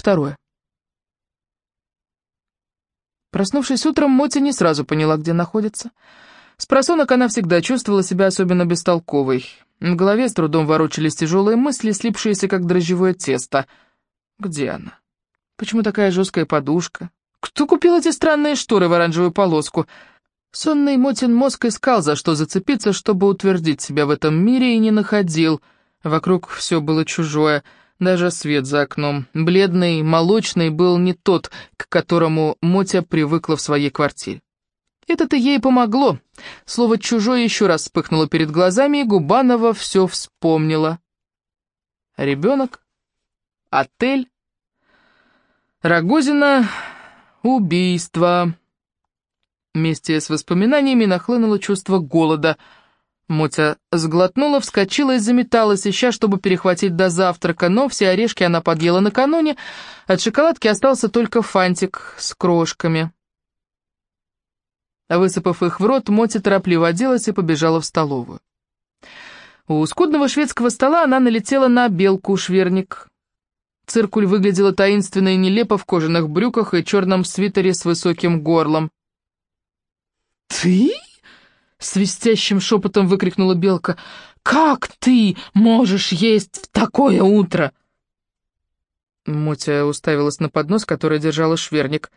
Второе. Проснувшись утром, Мотя не сразу поняла, где находится. С просонок она всегда чувствовала себя особенно бестолковой. В голове с трудом ворочались тяжелые мысли, слипшиеся как дрожжевое тесто. Где она? Почему такая жесткая подушка? Кто купил эти странные шторы в оранжевую полоску? Сонный Мотин мозг искал, за что зацепиться, чтобы утвердить себя в этом мире, и не находил. Вокруг все было чужое — даже свет за окном, бледный, молочный, был не тот, к которому Мотя привыкла в своей квартире. Это-то ей помогло. Слово «чужой» еще раз вспыхнуло перед глазами, и Губанова все вспомнила. Ребенок, отель, Рогозина, убийство. Вместе с воспоминаниями нахлынуло чувство голода — Мотя сглотнула, вскочила и заметалась, ища, чтобы перехватить до завтрака, но все орешки она подъела накануне, от шоколадки остался только фантик с крошками. Высыпав их в рот, Мотя торопливо оделась и побежала в столовую. У скудного шведского стола она налетела на белку-шверник. Циркуль выглядела таинственно и нелепо в кожаных брюках и черном свитере с высоким горлом. «Ты?» Свистящим шепотом выкрикнула белка. «Как ты можешь есть в такое утро?» Мотя уставилась на поднос, который держала шверник.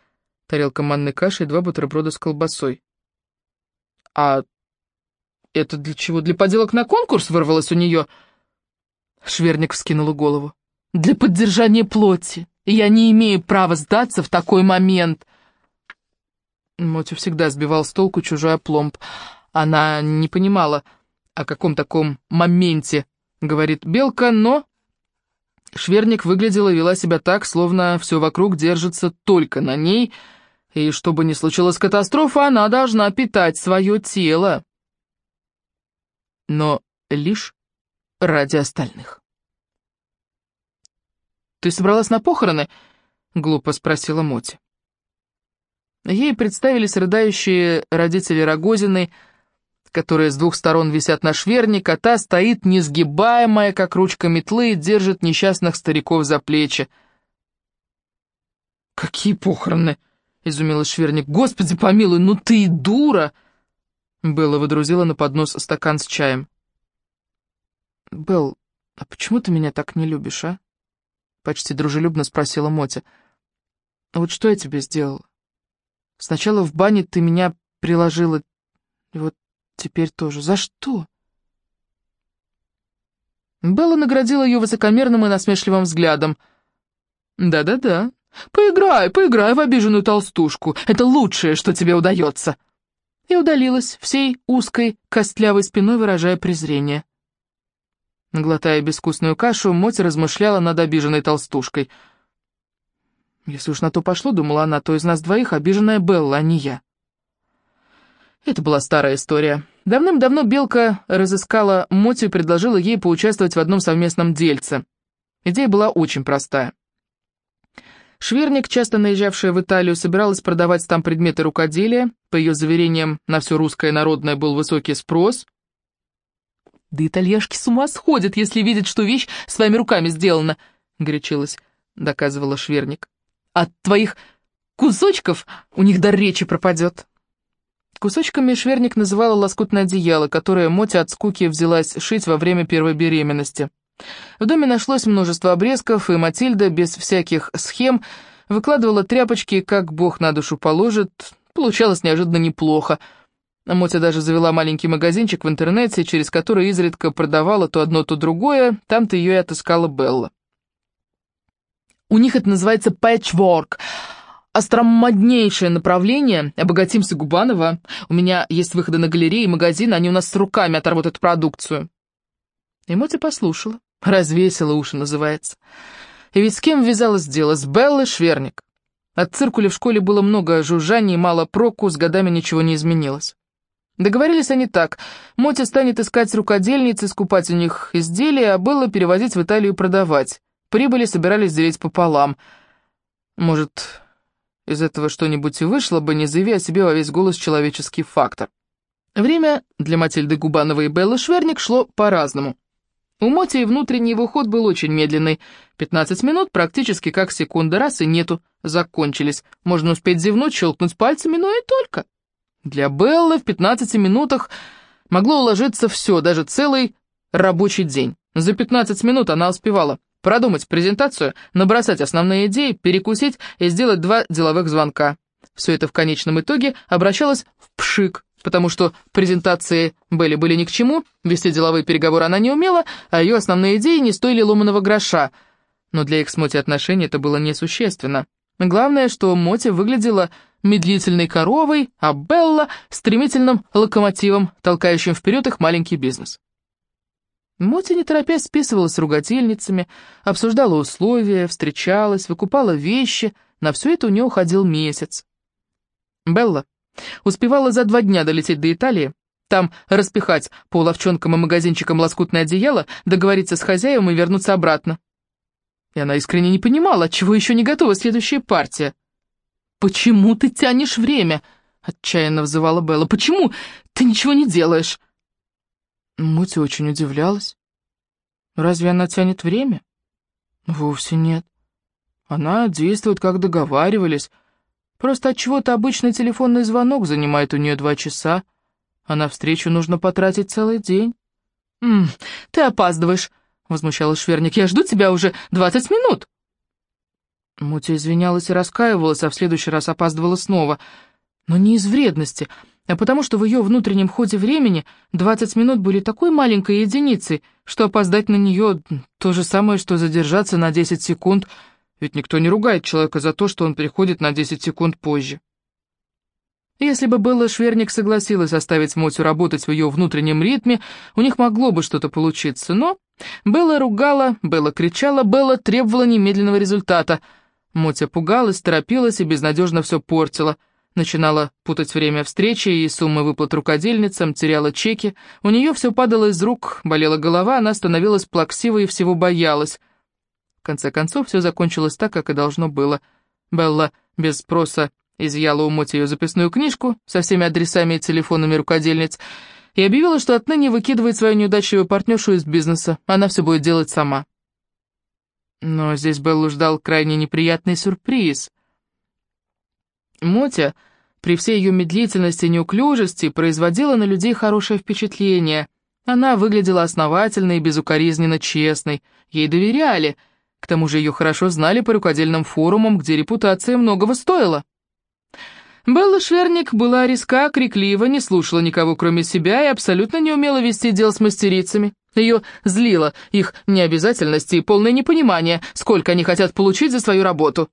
Тарелка манной каши и два бутерброда с колбасой. «А это для чего? Для поделок на конкурс?» — вырвалось у нее. Шверник вскинула голову. «Для поддержания плоти. Я не имею права сдаться в такой момент». Мотю всегда сбивал с толку чужой опломб. Она не понимала, о каком таком моменте говорит Белка, но... Шверник выглядела и вела себя так, словно все вокруг держится только на ней, и чтобы не случилась катастрофа, она должна питать свое тело. Но лишь ради остальных. «Ты собралась на похороны?» — глупо спросила Моти. Ей представились рыдающие родители Рогозиной, которые с двух сторон висят на шверник, а та стоит несгибаемая, как ручка метлы, и держит несчастных стариков за плечи. «Какие похороны!» — изумилась шверник. «Господи помилуй, ну ты и дура!» Белла выдрузила на поднос стакан с чаем. «Белл, а почему ты меня так не любишь, а?» Почти дружелюбно спросила Мотя. «Вот что я тебе сделала? Сначала в бане ты меня приложила, и вот Теперь тоже. За что? Белла наградила ее высокомерным и насмешливым взглядом. «Да-да-да. Поиграй, поиграй в обиженную толстушку. Это лучшее, что тебе удается». И удалилась, всей узкой, костлявой спиной выражая презрение. Глотая безвкусную кашу, Мотя размышляла над обиженной толстушкой. «Если уж на то пошло, — думала она, — то из нас двоих обиженная Белла, а не я». Это была старая история. Давным-давно Белка разыскала Мотю и предложила ей поучаствовать в одном совместном дельце. Идея была очень простая. Шверник, часто наезжавшая в Италию, собиралась продавать там предметы рукоделия. По ее заверениям, на все русское народное был высокий спрос. «Да итальяшки с ума сходят, если видят, что вещь своими руками сделана», — горячилась, доказывала Шверник. «От твоих кусочков у них дар речи пропадет». Кусочками шверник называла лоскутное одеяло, которое Мотя от скуки взялась шить во время первой беременности. В доме нашлось множество обрезков, и Матильда без всяких схем выкладывала тряпочки, как бог на душу положит. Получалось неожиданно неплохо. Мотя даже завела маленький магазинчик в интернете, через который изредка продавала то одно, то другое, там-то ее и отыскала Белла. «У них это называется пэтчворк», остромоднейшее направление, обогатимся Губанова. У меня есть выходы на галереи и магазины, они у нас с руками оторвут эту продукцию. И Мотя послушала. Развесила уши, называется. И ведь с кем ввязалось дело? С Беллой Шверник. От циркуля в школе было много жужжаний, мало проку, с годами ничего не изменилось. Договорились они так. Мотя станет искать рукодельниц скупать у них изделия, а Белла перевозить в Италию продавать. Прибыли собирались делить пополам. Может, из этого что-нибудь и вышло бы, не заяви о себе во весь голос человеческий фактор. Время для Матильды Губановой и Беллы Шверник шло по-разному. У Моти внутренний его ход был очень медленный. 15 минут практически как секунда, раз и нету, закончились. Можно успеть зевнуть, щелкнуть пальцами, но и только. Для Беллы в 15 минутах могло уложиться все, даже целый рабочий день. За 15 минут она успевала продумать презентацию, набросать основные идеи, перекусить и сделать два деловых звонка. Все это в конечном итоге обращалось в пшик, потому что презентации Белли были ни к чему, вести деловые переговоры она не умела, а ее основные идеи не стоили ломаного гроша. Но для их с Моти отношений это было несущественно. Главное, что Моти выглядела медлительной коровой, а Белла — стремительным локомотивом, толкающим вперед их маленький бизнес. Моти, не торопясь, списывалась с ругательницами, обсуждала условия, встречалась, выкупала вещи, на все это у нее уходил месяц. Белла Успевала за два дня долететь до Италии, там распихать по ловчонкам и магазинчикам лоскутное одеяло, договориться с хозяевом и вернуться обратно. И она искренне не понимала, отчего еще не готова следующая партия. «Почему ты тянешь время?» — отчаянно взывала Белла. «Почему ты ничего не делаешь?» Мути очень удивлялась. «Разве она тянет время?» «Вовсе нет. Она действует, как договаривались». Просто от чего то обычный телефонный звонок занимает у нее два часа, а на встречу нужно потратить целый день. «М -м, ты опаздываешь», — возмущалась Шверник. «Я жду тебя уже двадцать минут». Мутя извинялась и раскаивалась, а в следующий раз опаздывала снова. Но не из вредности, а потому что в ее внутреннем ходе времени двадцать минут были такой маленькой единицей, что опоздать на нее то же самое, что задержаться на десять секунд — ведь никто не ругает человека за то, что он приходит на 10 секунд позже. Если бы Белла Шверник согласилась оставить Мотю работать в ее внутреннем ритме, у них могло бы что-то получиться, но Белла ругала, Белла кричала, Белла требовала немедленного результата. Мотя пугалась, торопилась и безнадежно все портила. Начинала путать время встречи и суммы выплат рукодельницам, теряла чеки. У нее все падало из рук, болела голова, она становилась плаксивой и всего боялась. В конце концов, все закончилось так, как и должно было. Белла без спроса изъяла у Моти ее записную книжку со всеми адресами и телефонами рукодельниц и объявила, что отныне выкидывает свою неудачливую партнершу из бизнеса, она все будет делать сама. Но здесь Беллу ждал крайне неприятный сюрприз. Мотя, при всей ее медлительности и неуклюжести, производила на людей хорошее впечатление. Она выглядела основательной и безукоризненно честной, ей доверяли — к тому же ее хорошо знали по рукодельным форумам, где репутация многого стоила. Белла Шерник была резка, криклива, не слушала никого кроме себя и абсолютно не умела вести дел с мастерицами. Ее злило их необязательность и полное непонимание, сколько они хотят получить за свою работу.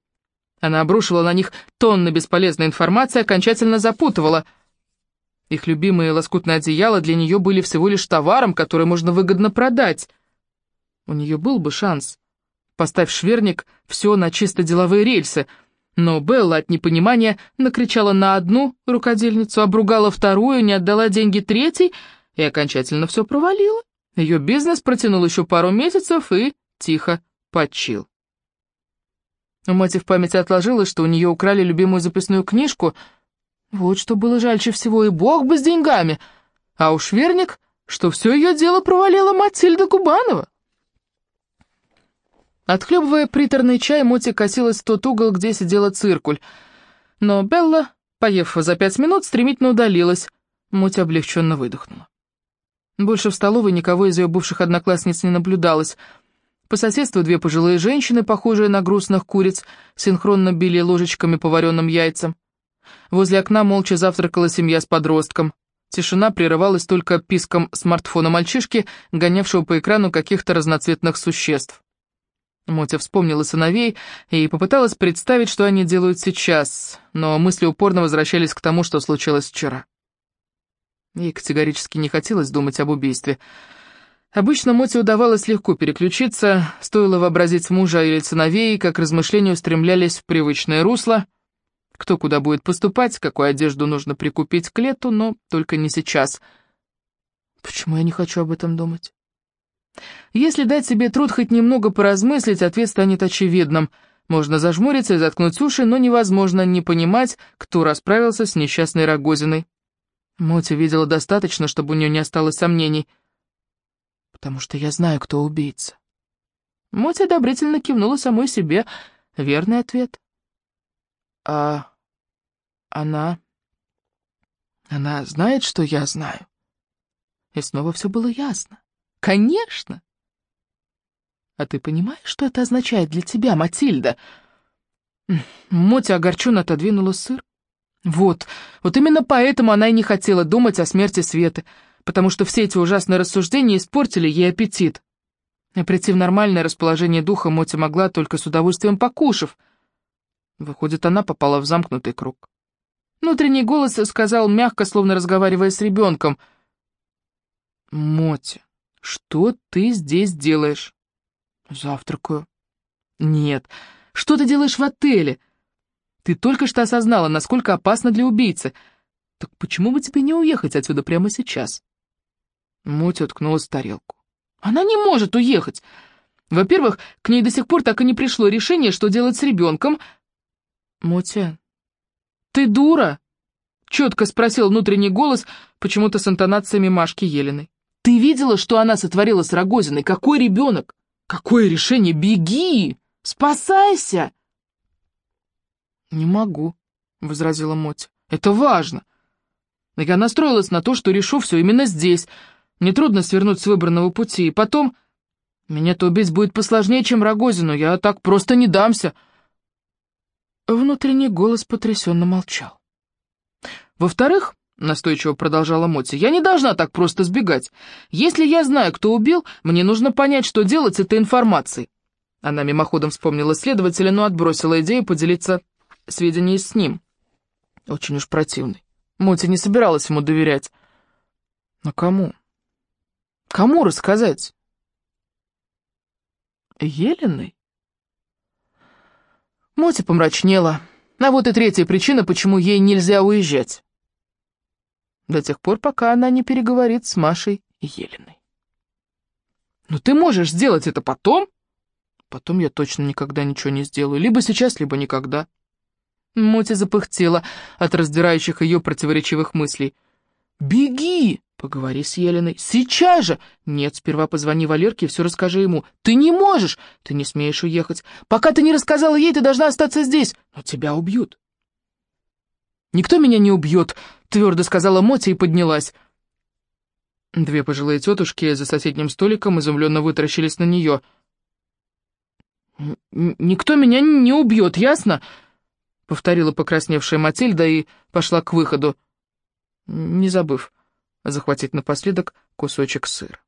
Она обрушила на них тонны бесполезной информации, окончательно запутывала. Их любимые лоскутные одеяла для нее были всего лишь товаром, который можно выгодно продать. У нее был бы шанс поставь шверник все на чисто деловые рельсы. Но Белла от непонимания накричала на одну рукодельницу, обругала вторую, не отдала деньги третьей и окончательно все провалила. Ее бизнес протянул еще пару месяцев и тихо почил. У Мати в памяти отложилось, что у нее украли любимую записную книжку. Вот что было жальче всего, и бог бы с деньгами. А уж верник, что все ее дело провалила Матильда Губанова. Отхлебывая приторный чай, Моти косилась в тот угол, где сидела циркуль. Но Белла, поев за пять минут, стремительно удалилась. Моти облегченно выдохнула. Больше в столовой никого из ее бывших одноклассниц не наблюдалось. По соседству две пожилые женщины, похожие на грустных куриц, синхронно били ложечками по вареным яйцам. Возле окна молча завтракала семья с подростком. Тишина прерывалась только писком смартфона мальчишки, гонявшего по экрану каких-то разноцветных существ. Мотя вспомнила сыновей и попыталась представить, что они делают сейчас, но мысли упорно возвращались к тому, что случилось вчера. Ей категорически не хотелось думать об убийстве. Обычно Моте удавалось легко переключиться, стоило вообразить мужа или сыновей, как размышления устремлялись в привычное русло, кто куда будет поступать, какую одежду нужно прикупить к лету, но только не сейчас. Почему я не хочу об этом думать? Если дать себе труд хоть немного поразмыслить, ответ станет очевидным. Можно зажмуриться и заткнуть уши, но невозможно не понимать, кто расправился с несчастной Рогозиной. Мотя видела достаточно, чтобы у нее не осталось сомнений. Потому что я знаю, кто убийца. Мотя одобрительно кивнула самой себе. Верный ответ. А она... Она знает, что я знаю? И снова все было ясно. Конечно! А ты понимаешь, что это означает для тебя, Матильда? Мотя огорченно отодвинула сыр. Вот, вот именно поэтому она и не хотела думать о смерти Светы, потому что все эти ужасные рассуждения испортили ей аппетит. И прийти в нормальное расположение духа Мотя могла, только с удовольствием покушав. Выходит, она попала в замкнутый круг. Внутренний голос сказал мягко, словно разговаривая с ребенком. «Мотя, что ты здесь делаешь?» «Завтракаю». «Нет, что ты делаешь в отеле?» «Ты только что осознала, насколько опасно для убийцы. Так почему бы тебе не уехать отсюда прямо сейчас?» Мотя уткнулась в тарелку. «Она не может уехать. Во-первых, к ней до сих пор так и не пришло решение, что делать с ребенком». «Мотя, ты дура?» — четко спросил внутренний голос, почему-то с интонациями Машки Еленой. «Ты видела, что она сотворила с Рогозиной? Какой ребенок? Какое решение? Беги! Спасайся!» «Не могу», — возразила Мотя. «Это важно. Я настроилась на то, что решу все именно здесь. Мне трудно свернуть с выбранного пути, и потом... Меня-то убить будет посложнее, чем Рогозину, я так просто не дамся». Внутренний голос потрясенно молчал. «Во-вторых, — настойчиво продолжала Мотя, — я не должна так просто сбегать. Если я знаю, кто убил, мне нужно понять, что делать с этой информацией». Она мимоходом вспомнила следователя, но отбросила идею поделиться сведениями с ним. Очень уж противный. Мотя не собиралась ему доверять. Но кому? Кому рассказать? Еленой? Мотя помрачнела. А вот и третья причина, почему ей нельзя уезжать. До тех пор, пока она не переговорит с Машей и Еленой. «Но ты можешь сделать это потом?» «Потом я точно никогда ничего не сделаю. Либо сейчас, либо никогда». Мотя запыхтела от раздирающих ее противоречивых мыслей. «Беги!» «Поговори с Еленой. Сейчас же!» «Нет, сперва позвони Валерке и все расскажи ему». «Ты не можешь! Ты не смеешь уехать. Пока ты не рассказала ей, ты должна остаться здесь. Но тебя убьют». «Никто меня не убьет», — твердо сказала Мотя и поднялась. Две пожилые тетушки за соседним столиком изумленно вытаращились на нее. «Никто меня не убьет, ясно?» — повторила покрасневшая Матильда и пошла к выходу, не забыв захватить напоследок кусочек сыра.